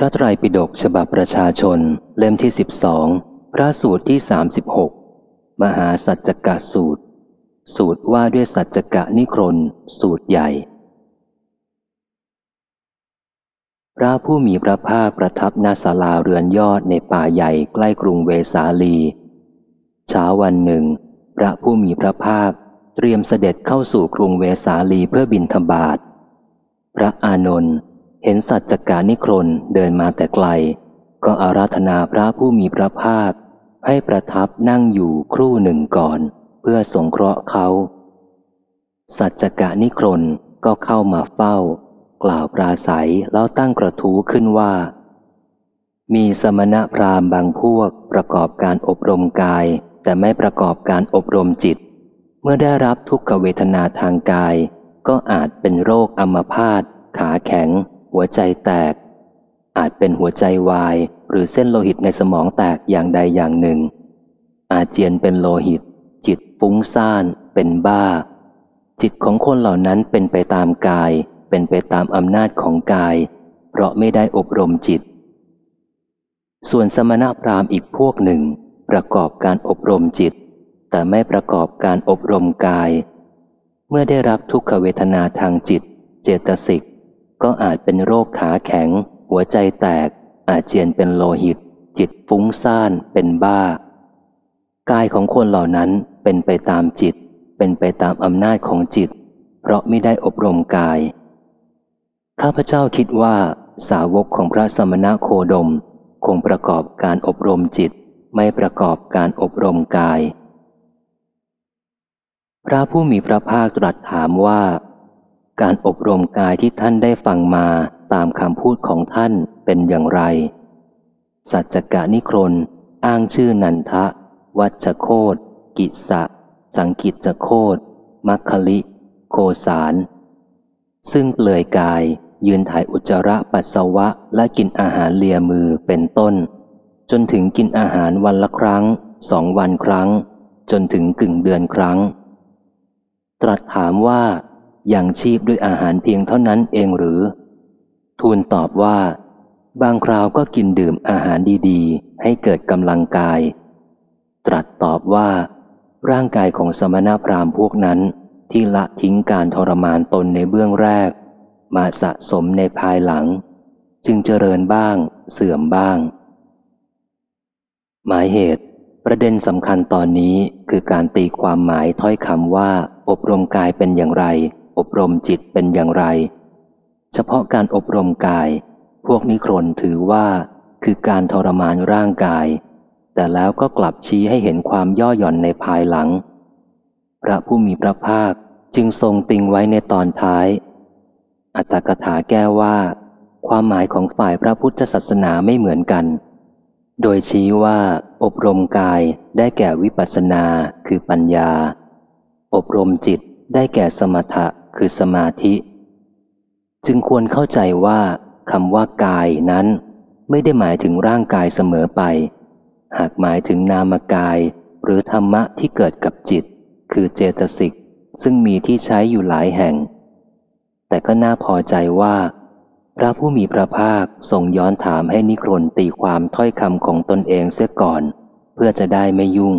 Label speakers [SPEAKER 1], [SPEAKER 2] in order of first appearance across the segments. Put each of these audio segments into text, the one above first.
[SPEAKER 1] พระไตรปิฎกฉบับประชาชน เล่มที่สิบสองพระสูตรที่สามสิบหกมหาสัจจกะสูตร สูตรว่าด้วยสัจจกะนิครนสูตรใหญ่ พระผู้มีพระภาคประทับนาศาลาเรือนยอดในป่าใหญ่ใกล้กรุงเวสาลี เช้าวันหนึ่ง พระผู้มีพระภาคเตรียมเสด็จเข้าสู่กรุงเวสาลีเพื่อบินธบาตพระอานนท์ เห็นสัจจกานิครนเดินมาแต่ไกล ก็อาราธนาพระผู้มีพระภาค ให้ประทับนั่งอยู่ครู่หนึ่งก่อน เพื่อสงเคราะห์เขา สัจจกานิครนก็เข้ามาเฝ้า กล่าวปราศัยแล้วตั้งกระทู้ขึ้นว่า มีสมณะพราหมณ์บางพวกประกอบการอบรมกาย แต่ไม่ประกอบการอบรมจิต เมื่อได้รับทุกขเวทนาทางกาย ก็อาจเป็นโรคอัมพาตขาแข็ง หัวใจแตก อาจเป็นหัวใจวาย หรือเส้นโลหิตในสมองแตกอย่างใดอย่างหนึ่ง อาเจียนเป็นโลหิต จิตฟุ้งซ่าน เป็นบ้า จิตของคนเหล่านั้นเป็นไปตามกาย เป็นไปตามอำนาจของกาย เพราะไม่ได้อบรมจิต ส่วนสมณพราหมณ์อีกพวกหนึ่ง ประกอบการอบรมจิต แต่ไม่ประกอบการอบรมกาย เมื่อได้รับทุกขเวทนาทางจิต เจตสิก ก็อาจเป็นโรคขาแข็ง หัวใจแตก อาจเจียนเป็นโลหิต จิตฟุ้งซ่านเป็นบ้า กายของคนเหล่านั้นเป็นไปตามจิต เป็นไปตามอำนาจของจิต เพราะไม่ได้อบรมกาย ข้าพเจ้าคิดว่าสาวกของพระสมณะโคดม คงประกอบการอบรมจิต ไม่ประกอบการอบรมกาย พระผู้มีพระภาคตรัสถามว่า การอบรมกายที่ท่านได้ฟังมาตามคำพูดของท่านเป็นอย่างไร สัจจกานิครนอ้างชื่อนันทะ วัชโคตกิสะ สังกิจโคตมัคคลิ โคสารซึ่งเปลือยกายยืนถ่ายอุจจาระปัสสาวะและกินอาหารเลียมือเป็นต้น จนถึงกินอาหารวันละครั้งสองวันครั้ง จนถึงกึ่งเดือนครั้ง ตรัสถามว่า ยังชีพด้วยอาหารเพียงเท่านั้นเองหรือ ทูลตอบว่า บางคราวก็กินดื่มอาหารดีๆ ให้เกิดกำลังกาย ตรัสตอบว่า ร่างกายของสมณพราหมณ์พวกนั้น ที่ละทิ้งการทรมานตนในเบื้องแรก มาสะสมในภายหลัง จึงเจริญบ้าง เสื่อมบ้าง หมายเหตุประเด็นสำคัญตอนนี้คือการตีความหมายถ้อยคำว่าอบรมกายเป็นอย่างไร อบรมจิตเป็นอย่างไร เฉพาะการอบรมกาย พวกนิครนถือว่าคือการทรมานร่างกาย แต่แล้วก็กลับชี้ให้เห็นความย่อหย่อนในภายหลัง พระผู้มีพระภาคจึงทรงติงไว้ในตอนท้าย อัตถกถาแก้ว่า ความหมายของฝ่ายพระพุทธศาสนาไม่เหมือนกัน โดยชี้ว่าอบรมกายได้แก่วิปัสสนาคือปัญญา อบรมจิตได้แก่สมถะ คือสมาธิ จึงควรเข้าใจว่าคำว่ากายนั้น ไม่ได้หมายถึงร่างกายเสมอไป หากหมายถึงนามกาย หรือธรรมะที่เกิดกับจิต คือเจตสิกซึ่งมีที่ใช้อยู่หลายแห่ง แต่ก็น่าพอใจว่า พระผู้มีพระภาคทรงย้อนถามให้นิครนตีความถ้อยคำของตนเองเสียก่อน เพื่อจะได้ไม่ยุ่ง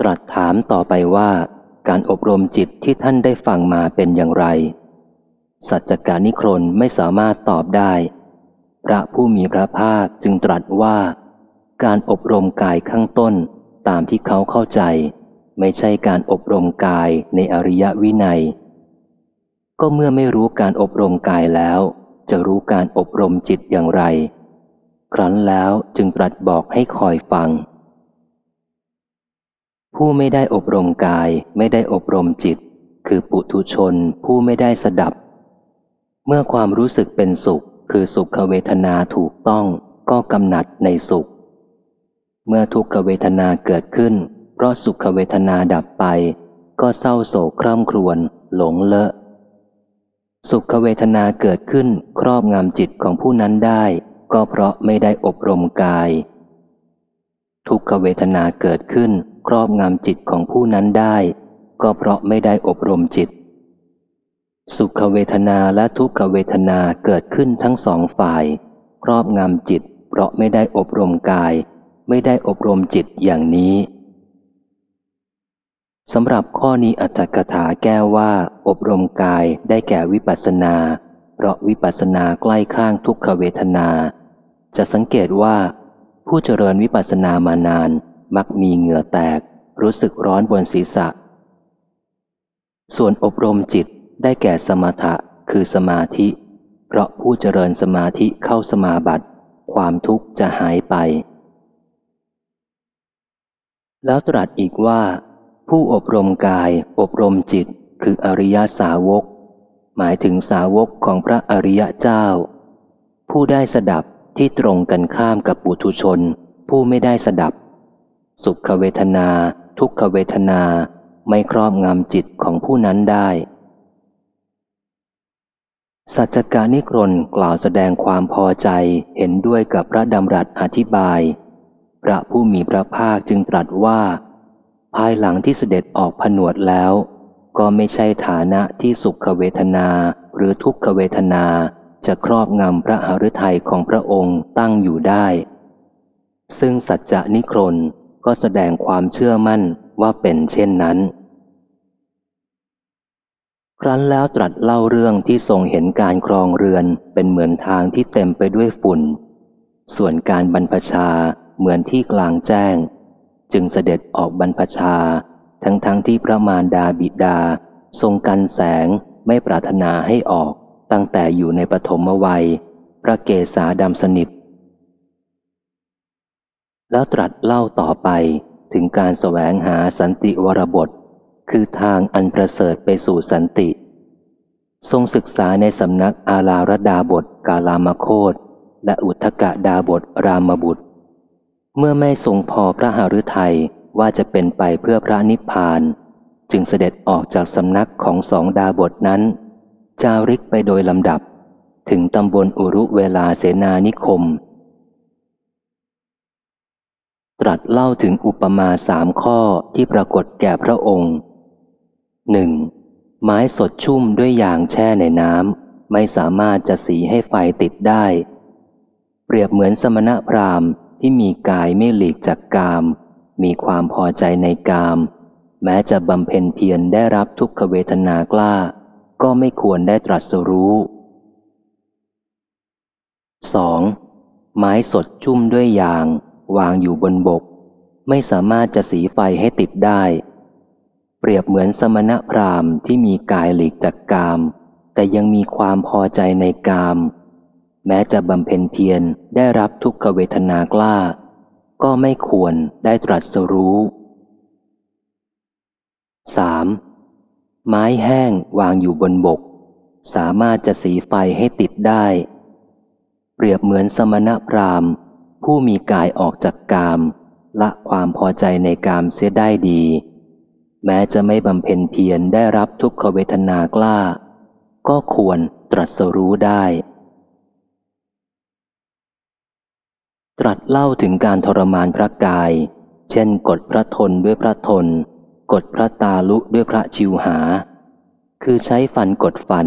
[SPEAKER 1] ตรัสถามต่อไปว่า การอบรมจิตที่ท่านได้ฟังมาเป็นอย่างไร สัจจการนิครนไม่สามารถตอบได้ พระผู้มีพระภาคจึงตรัสว่า การอบรมกายข้างต้นตามที่เขาเข้าใจ ไม่ใช่การอบรมกายในอริยวินัย ก็เมื่อไม่รู้การอบรมกายแล้ว จะรู้การอบรมจิตอย่างไร ครั้นแล้วจึงตรัสบอกให้คอยฟัง ผู้ไม่ได้อบรมกายไม่ได้อบรมจิต คือปุถุชนผู้ไม่ได้สดับ เมื่อความรู้สึกเป็นสุข คือสุขเวทนาถูกต้องก็กำหนัดในสุข เมื่อทุกขเวทนาเกิดขึ้น เพราะสุขเวทนาดับไป ก็เศร้าโศกคร่ำครวญหลงเลอะ สุขเวทนาเกิดขึ้นครอบงำจิตของผู้นั้นได้ ก็เพราะไม่ได้อบรมกาย ทุกขเวทนาเกิดขึ้น ครอบงำจิตของผู้นั้นได้ ก็เพราะไม่ได้อบรมจิต สุขเวทนาและทุกขเวทนาเกิดขึ้นทั้งสองฝ่าย ครอบงำจิต เพราะไม่ได้อบรมกาย ไม่ได้อบรมจิตอย่างนี้สำหรับข้อนี้อัตถกถาแก้ว่า อบรมกายได้แก่วิปัสสนา เพราะวิปัสสนาใกล้ข้างทุกขเวทนา จะสังเกตว่า ผู้เจริญวิปัสสนามานาน มักมีเหงื่อแตก รู้สึกร้อนบนศีรษะ ส่วนอบรมจิตได้แก่สมถะคือสมาธิ เพราะผู้เจริญสมาธิเข้าสมาบัติความทุกข์จะหายไป แล้วตรัสอีกว่า ผู้อบรมกาย อบรมจิต คืออริยสาวก หมายถึงสาวกของพระอริยเจ้า ผู้ได้สดับที่ตรงกันข้ามกับปุถุชน ผู้ไม่ได้สดับ สุขเวทนา ทุกขเวทนาไม่ครอบงำจิตของผู้นั้นได้ สัจการนิกรนกล่าวแสดงความพอใจเห็นด้วยกับพระดำรัสอธิบาย พระผู้มีพระภาคจึงตรัสว่า ภายหลังที่เสด็จออกผนวดแล้ว ก็ไม่ใช่ฐานะที่สุขเวทนาหรือทุกขเวทนาจะครอบงำพระหฤทัยของพระองค์ตั้งอยู่ได้ ซึ่งสัจจะนิครน ก็แสดงความเชื่อมั่นว่าเป็นเช่นนั้น ครั้นแล้วตรัสเล่าเรื่องที่ทรงเห็นการครองเรือนเป็นเหมือนทางที่เต็มไปด้วยฝุ่น ส่วนการบรรพชาเหมือนที่กลางแจ้ง จึงเสด็จออกบรรพชา ทั้งทั้งที่พระมารดาบิดา ทรงกันแสงไม่ปรารถนาให้ออกตั้งแต่อยู่ในปฐมวัย พระเกศาดำสนิท แล้วตรัสเล่าต่อไปถึงการแสวงหาสันติวรบท คือทางอันประเสริฐไปสู่สันติ ทรงศึกษาในสำนักอาลารดาบทกาลามโคตและอุทกะดาบทรามบุตร เมื่อไม่ทรงพอพระหฤทัยว่าจะเป็นไปเพื่อพระนิพพาน จึงเสด็จออกจากสำนักของสองดาบทนั้น จาริกไปโดยลำดับ ถึงตำบลอุรุเวลาเสนานิคม ตรัสเล่าถึงอุปมาสามข้อที่ปรากฏแก่พระองค์หนึ่งไม้สดชุ่มด้วยยางแช่ในน้ำไม่สามารถจะสีให้ไฟติดได้ เปรียบเหมือนสมณะพราหมณ์ที่มีกายไม่หลีกจากกาม มีความพอใจในกาม แม้จะบำเพ็ญเพียรได้รับทุกขเวทนากล้า ก็ไม่ควรได้ตรัสรู้ 2. ไม้สดชุ่มด้วยยาง วางอยู่บนบก ไม่สามารถจะสีไฟให้ติดได้ เปรียบเหมือนสมณะพราหมณ์ที่มีกายหลีกจากกาม แต่ยังมีความพอใจในกาม แม้จะบำเพ็ญเพียรได้รับทุกขเวทนากล้า ก็ไม่ควรได้ตรัสรู้ 3. ไม้แห้งวางอยู่บนบก สามารถจะสีไฟให้ติดได้ เปรียบเหมือนสมณะพราหมณ์ ผู้มีกายออกจากกาม ละความพอใจในกามเสียได้ดี แม้จะไม่บำเพ็ญเพียรได้รับทุกขเวทนากล้า ก็ควรตรัสรู้ได้ ตรัสเล่าถึงการทรมานพระกาย เช่น กดพระทนด้วยพระทน กดพระตาลุด้วยพระชิวหา คือใช้ฟันกดฟัน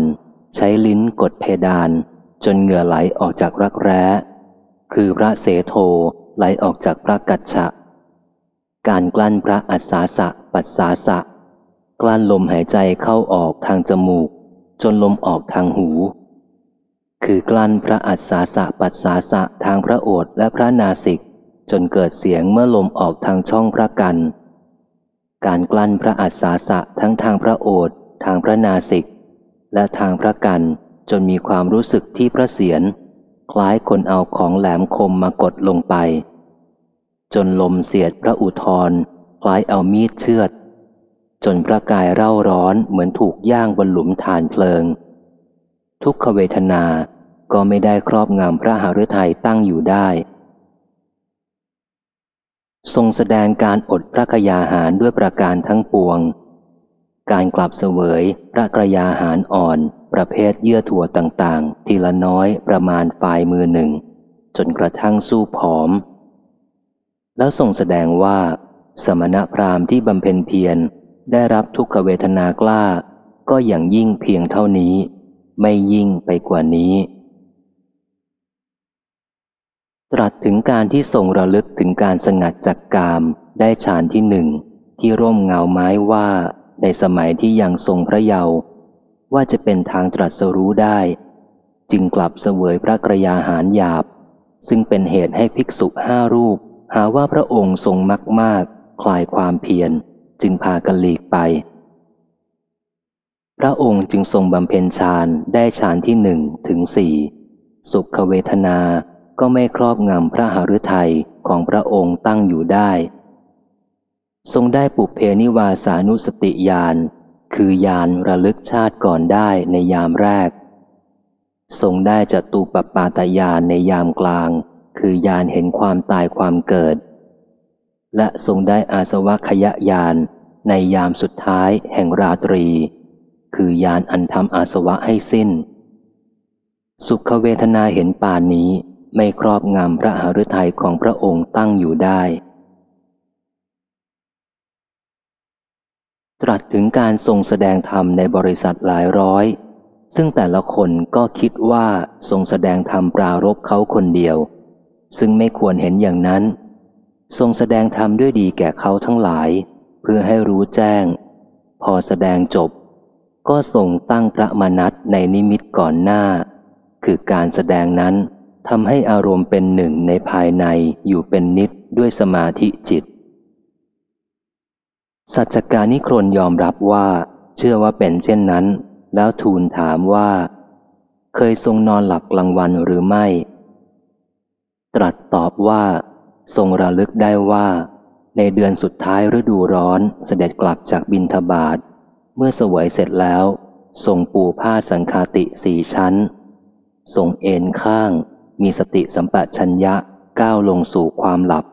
[SPEAKER 1] ใช้ลิ้นกดเพดาน จนเหงื่อไหลออกจากรักแร้ คือพระเสโทไหลออกจากพระกัจฉะ การกลั้นพระอัศาสะปัสสาสะ กลั้นลมหายใจเข้าออกทางจมูก จนลมออกทางหู คือกลั้นพระอัศาสะปัสสาสะทางพระโอษฐ์และพระนาสิก จนเกิดเสียงเมื่อลมออกทางช่องพระกัน การกลั้นพระอัศาสะทั้งทางพระโอษฐ์ทางพระนาสิก และทางพระกันจนมีความรู้สึกที่พระเสียร คล้ายคนเอาของแหลมคมมากดลงไป จนลมเสียดพระอุทรคล้ายเอามีดเชือด จนพระกายเร่าร้อนเหมือนถูกย่างบนหลุมฐานเพลิง ทุกขเวทนาก็ไม่ได้ครอบงำพระหฤทัยตั้งอยู่ได้ ทรงแสดงการอดพระกยาหารด้วยประการทั้งปวง การกลับเสวยพระกยาหารอ่อน ประเภทเยื่อถั่วต่างๆ ทีละน้อยประมาณปลายมือหนึ่ง จนกระทั่งสู้ผอม แล้วทรงแสดงว่า สมณพราหมณ์ที่บำเพ็ญเพียรได้รับทุกขเวทนากล้า ก็อย่างยิ่งเพียงเท่านี้ ไม่ยิ่งไปกว่านี้ ตรัสถึงการที่ทรงระลึกถึงการสงัดจากกามได้ฌานที่หนึ่งที่ร่มเงาไม้ว่าในสมัยที่ยังทรงพระเยาว์ ว่าจะเป็นทางตรัสรู้ได้ จึงกลับเสวยพระกระยาหารหยาบ ซึ่งเป็นเหตุให้ภิกษุห้ารูป หาว่าพระองค์ทรงมากมากคลายความเพียรจึงพากันหลีกไป พระองค์จึงทรงบำเพ็ญฌานได้ฌานที่หนึ่งถึงสี่สุขเวทนาก็ไม่ครอบงำพระหฤทัยของพระองค์ตั้งอยู่ได้ ทรงได้ปุเพนิวาสานุสติญาณ คือยานระลึกชาติก่อนได้ในยามแรก ทรงได้จตุปปาตยานในยามกลาง คือยานเห็นความตายความเกิด และทรงได้อาสวะขยะยานในยามสุดท้ายแห่งราตรี คือยานอันทำอาสวะให้สิ้น สุขเวทนาเห็นป่านนี้ไม่ครอบงำพระหฤทัยของพระองค์ตั้งอยู่ได้ ตรัสถึงการทรงแสดงธรรมในบริษัทหลายร้อย ซึ่งแต่ละคนก็คิดว่าทรงแสดงธรรมปรารบเขาคนเดียว ซึ่งไม่ควรเห็นอย่างนั้น ทรงแสดงธรรมด้วยดีแก่เขาทั้งหลาย เพื่อให้รู้แจ้ง พอแสดงจบ ก็ทรงตั้งพระมนัตในนิมิตก่อนหน้า คือการแสดงนั้นทำให้อารมณ์เป็นหนึ่งในภายในอยู่เป็นนิดด้วยสมาธิจิต สัจจการนิครนยอมรับว่า เชื่อว่าเป็นเช่นนั้น แล้วทูลถามว่า เคยทรงนอนหลับกลางวันหรือไม่ ตรัสตอบว่า ทรงระลึกได้ว่า ในเดือนสุดท้ายฤดูร้อนเสด็จกลับจากบินทบาทเมื่อสวยเสร็จแล้วทรงปูผ้าสังคาติสี่ชั้นทรงเอนข้าง มีสติสัมปชัญญะก้าวลงสู่ความหลับ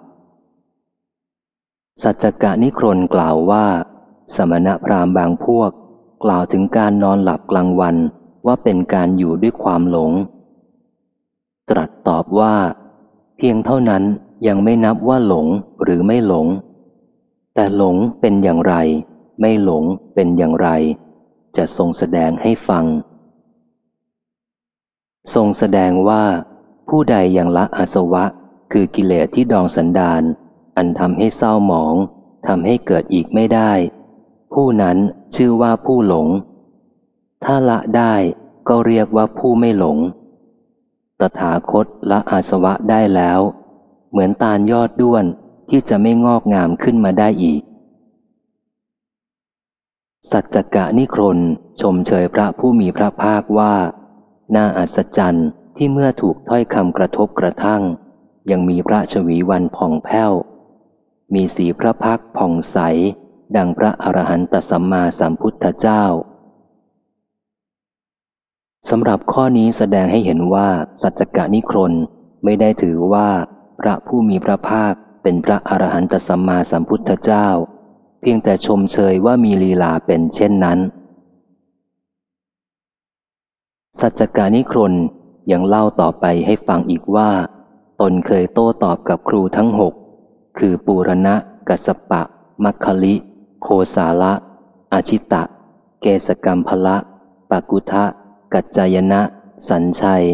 [SPEAKER 1] สัจจกะนิครนกล่าวว่า สมณพราหมณ์บางพวก กล่าวถึงการนอนหลับกลางวันว่าเป็นการอยู่ด้วยความหลง ตรัสตอบว่า เพียงเท่านั้นยังไม่นับว่าหลงหรือไม่หลง แต่หลงเป็นอย่างไร ไม่หลงเป็นอย่างไร จะทรงแสดงให้ฟัง ทรงแสดงว่า ผู้ใดยังละอาสวะ คือกิเลสที่ดองสันดาน อันทำให้เศร้าหมองทำให้เกิดอีกไม่ได้ ผู้นั้นชื่อว่าผู้หลง ถ้าละได้ก็เรียกว่าผู้ไม่หลง ตถาคตละอาสวะได้แล้ว เหมือนตาลยอดด้วนที่จะไม่งอกงามขึ้นมาได้อีก สัจจกะนิครนชมเชยพระผู้มีพระภาคว่า น่าอัศจรรย์ที่เมื่อถูกถ้อยคำกระทบกระทั่ง ยังมีพระชวีวันผ่องแผ้ว มีสีพระพักผ่องใส ดังพระอรหันตสัมมาสัมพุทธเจ้าสำหรับข้อนี้แสดงให้เห็นว่า สัจจกานิครนไม่ได้ถือว่า พระผู้มีพระภาคเป็นพระอรหันตสัมมาสัมพุทธเจ้า เพียงแต่ชมเชยว่ามีลีลาเป็นเช่นนั้น สัจจกานิครนยังเล่าต่อไปให้ฟังอีกว่า ตนเคยโต้ตอบกับครูทั้งหก คือปูรณะ กัสปะ มัคคลิ โคสาละ อาชิตะ เกสกรรมพละปากุทะ กัจจายนะ สัญชัย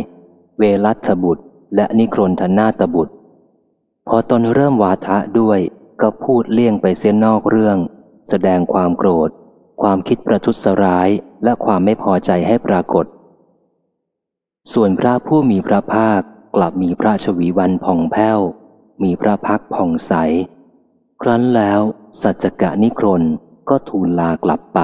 [SPEAKER 1] เวรัตบุตร และนิครนธนาตบุตร พอตนเริ่มวาทะด้วย ก็พูดเลี่ยงไปเส้นนอกเรื่อง แสดงความโกรธ ความคิดประทุษร้าย และความไม่พอใจให้ปรากฏ ส่วนพระผู้มีพระภาคกลับมีพระชวีวันผ่องแผ้ว มีพระพักผ่องใส ครั้นแล้วสัจจกะนิครนก็ทูลลากลับไป